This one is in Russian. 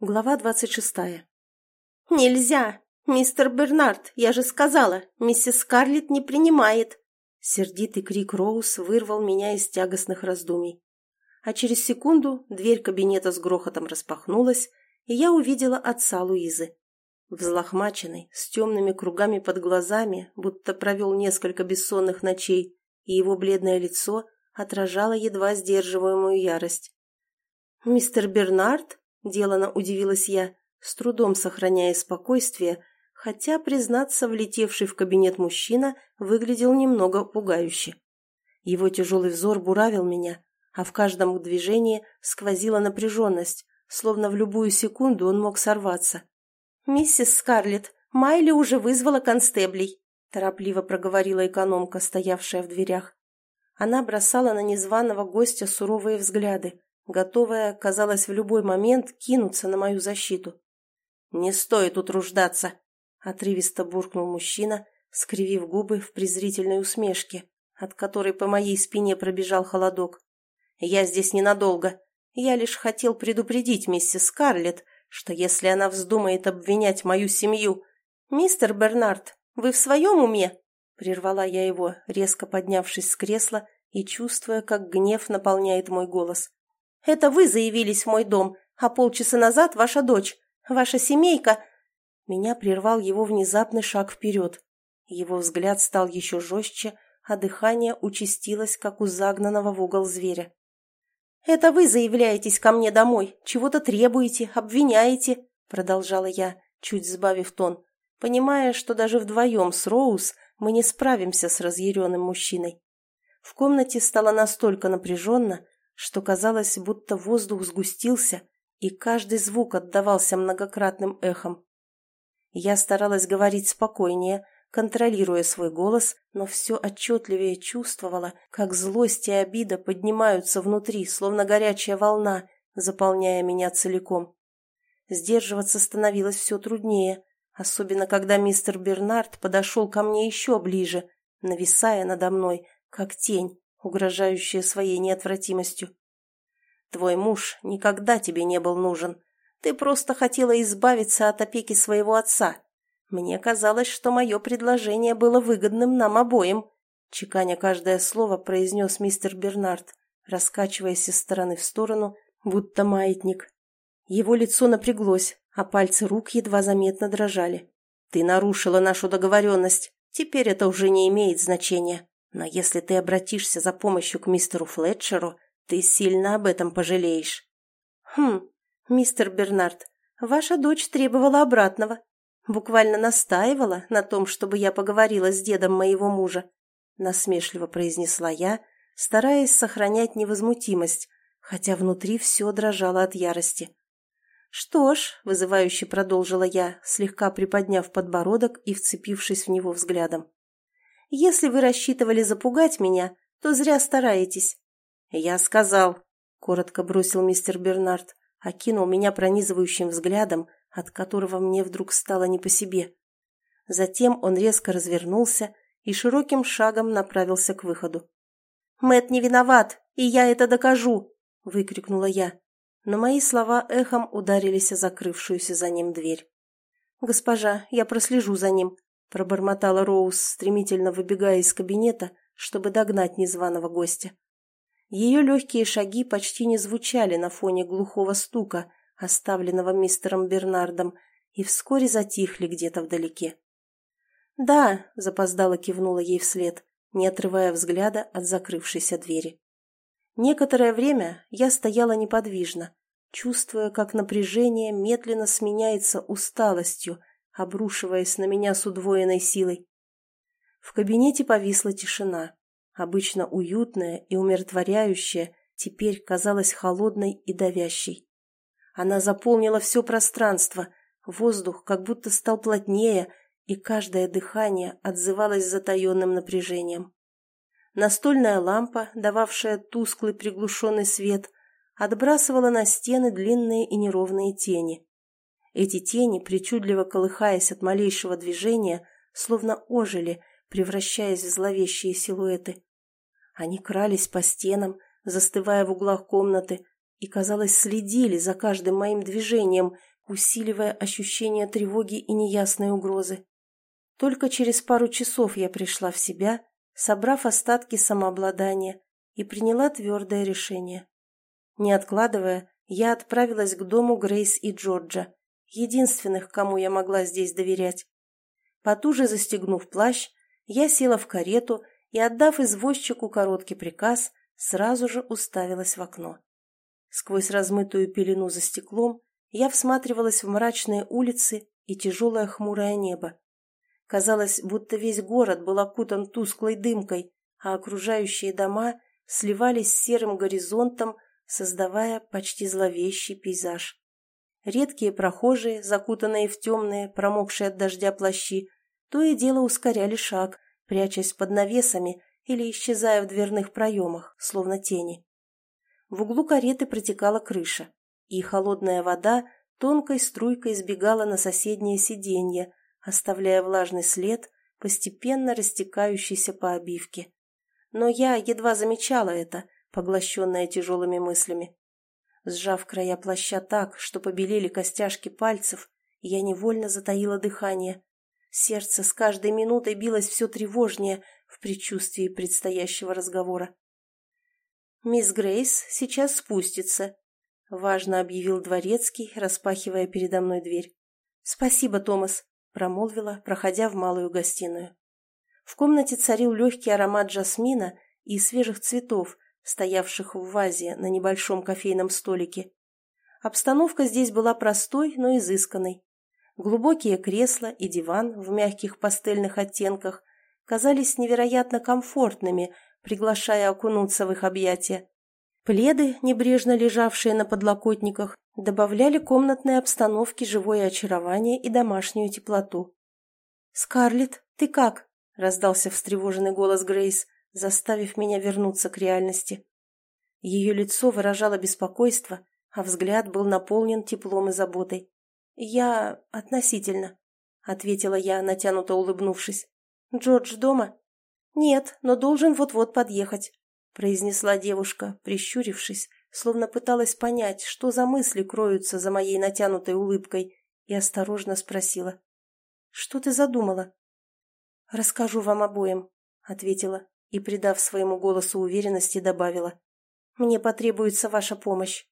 Глава двадцать шестая. «Нельзя! Мистер Бернард, я же сказала, миссис Скарлетт не принимает!» Сердитый крик Роуз вырвал меня из тягостных раздумий. А через секунду дверь кабинета с грохотом распахнулась, и я увидела отца Луизы. Взлохмаченный, с темными кругами под глазами, будто провел несколько бессонных ночей, и его бледное лицо отражало едва сдерживаемую ярость. «Мистер Бернард?» – делано удивилась я, с трудом сохраняя спокойствие, хотя, признаться, влетевший в кабинет мужчина выглядел немного пугающе. Его тяжелый взор буравил меня, а в каждом движении сквозила напряженность, словно в любую секунду он мог сорваться. «Миссис Скарлетт, Майли уже вызвала констеблей», – торопливо проговорила экономка, стоявшая в дверях. Она бросала на незваного гостя суровые взгляды, готовая, казалось, в любой момент кинуться на мою защиту. «Не стоит утруждаться», — отрывисто буркнул мужчина, скривив губы в презрительной усмешке, от которой по моей спине пробежал холодок. «Я здесь ненадолго. Я лишь хотел предупредить миссис Скарлетт, что если она вздумает обвинять мою семью... «Мистер Бернард, вы в своем уме?» — прервала я его, резко поднявшись с кресла и чувствуя, как гнев наполняет мой голос. Это вы заявились в мой дом, а полчаса назад ваша дочь. Ваша семейка...» Меня прервал его внезапный шаг вперед. Его взгляд стал еще жестче, а дыхание участилось, как у загнанного в угол зверя. «Это вы заявляетесь ко мне домой, чего-то требуете, обвиняете», продолжала я, чуть сбавив тон, понимая, что даже вдвоем с Роуз мы не справимся с разъяренным мужчиной. В комнате стало настолько напряженно, что казалось, будто воздух сгустился, и каждый звук отдавался многократным эхом. Я старалась говорить спокойнее, контролируя свой голос, но все отчетливее чувствовала, как злость и обида поднимаются внутри, словно горячая волна, заполняя меня целиком. Сдерживаться становилось все труднее, особенно когда мистер Бернард подошел ко мне еще ближе, нависая надо мной, как тень, угрожающая своей неотвратимостью. «Твой муж никогда тебе не был нужен. Ты просто хотела избавиться от опеки своего отца. Мне казалось, что мое предложение было выгодным нам обоим», чеканя каждое слово, произнес мистер Бернард, раскачиваясь из стороны в сторону, будто маятник. Его лицо напряглось, а пальцы рук едва заметно дрожали. «Ты нарушила нашу договоренность. Теперь это уже не имеет значения. Но если ты обратишься за помощью к мистеру Флетчеру, ты сильно об этом пожалеешь. Хм, мистер Бернард, ваша дочь требовала обратного. Буквально настаивала на том, чтобы я поговорила с дедом моего мужа. Насмешливо произнесла я, стараясь сохранять невозмутимость, хотя внутри все дрожало от ярости. «Что ж», — вызывающе продолжила я, слегка приподняв подбородок и вцепившись в него взглядом. Если вы рассчитывали запугать меня, то зря стараетесь». «Я сказал», — коротко бросил мистер Бернард, окинул меня пронизывающим взглядом, от которого мне вдруг стало не по себе. Затем он резко развернулся и широким шагом направился к выходу. Мэт не виноват, и я это докажу!» — выкрикнула я. Но мои слова эхом ударились о закрывшуюся за ним дверь. «Госпожа, я прослежу за ним», пробормотала Роуз, стремительно выбегая из кабинета, чтобы догнать незваного гостя. Ее легкие шаги почти не звучали на фоне глухого стука, оставленного мистером Бернардом, и вскоре затихли где-то вдалеке. «Да», — запоздало кивнула ей вслед, не отрывая взгляда от закрывшейся двери. Некоторое время я стояла неподвижно, чувствуя, как напряжение медленно сменяется усталостью, обрушиваясь на меня с удвоенной силой. В кабинете повисла тишина. Обычно уютная и умиротворяющая, теперь казалась холодной и давящей. Она заполнила все пространство, воздух как будто стал плотнее, и каждое дыхание отзывалось затаенным напряжением. Настольная лампа, дававшая тусклый приглушенный свет, отбрасывала на стены длинные и неровные тени. Эти тени, причудливо колыхаясь от малейшего движения, словно ожили, превращаясь в зловещие силуэты. Они крались по стенам, застывая в углах комнаты, и, казалось, следили за каждым моим движением, усиливая ощущение тревоги и неясной угрозы. Только через пару часов я пришла в себя, собрав остатки самообладания, и приняла твердое решение. Не откладывая, я отправилась к дому Грейс и Джорджа, единственных, кому я могла здесь доверять. Потуже застегнув плащ, я села в карету и, отдав извозчику короткий приказ, сразу же уставилась в окно. Сквозь размытую пелену за стеклом я всматривалась в мрачные улицы и тяжелое хмурое небо. Казалось, будто весь город был окутан тусклой дымкой, а окружающие дома сливались с серым горизонтом, создавая почти зловещий пейзаж. Редкие прохожие, закутанные в темные, промокшие от дождя плащи, то и дело ускоряли шаг, прячась под навесами или исчезая в дверных проемах, словно тени. В углу кареты протекала крыша, и холодная вода тонкой струйкой сбегала на соседнее сиденье, оставляя влажный след, постепенно растекающийся по обивке. Но я едва замечала это, поглощенная тяжелыми мыслями. Сжав края плаща так, что побелели костяшки пальцев, я невольно затаила дыхание. Сердце с каждой минутой билось все тревожнее в предчувствии предстоящего разговора. «Мисс Грейс сейчас спустится», — важно объявил дворецкий, распахивая передо мной дверь. «Спасибо, Томас», — промолвила, проходя в малую гостиную. В комнате царил легкий аромат жасмина и свежих цветов, стоявших в вазе на небольшом кофейном столике. Обстановка здесь была простой, но изысканной. Глубокие кресла и диван в мягких пастельных оттенках казались невероятно комфортными, приглашая окунуться в их объятия. Пледы, небрежно лежавшие на подлокотниках, добавляли комнатной обстановке живое очарование и домашнюю теплоту. «Скарлетт, ты как?» — раздался встревоженный голос Грейс, заставив меня вернуться к реальности. Ее лицо выражало беспокойство, а взгляд был наполнен теплом и заботой. «Я... относительно», — ответила я, натянуто улыбнувшись. «Джордж дома?» «Нет, но должен вот-вот подъехать произнесла девушка, прищурившись, словно пыталась понять, что за мысли кроются за моей натянутой улыбкой, и осторожно спросила. «Что ты задумала?» «Расскажу вам обоим», — ответила и, придав своему голосу уверенности, добавила. «Мне потребуется ваша помощь».